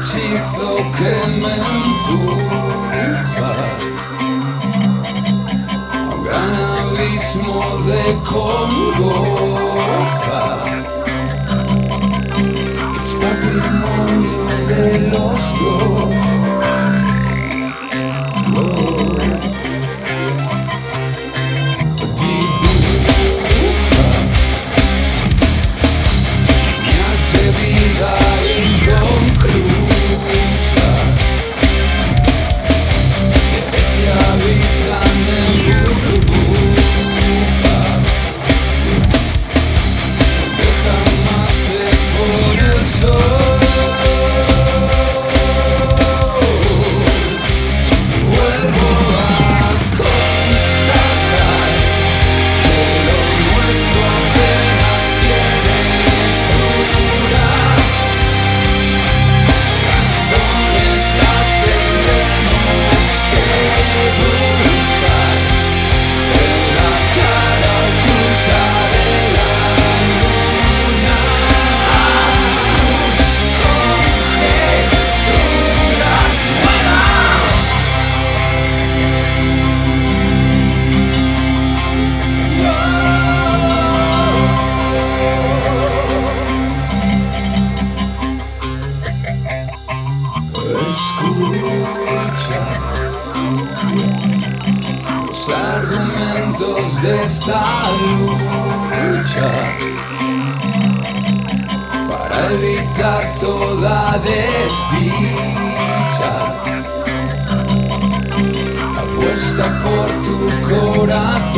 ψυχο και με μπουχα γραναλισμό δε κονγκόχα εις πατριμόνιο δε λόσκο Oh, Los argumentos de esta lucha para evitar toda desdicha. Apuesta por tu corazón.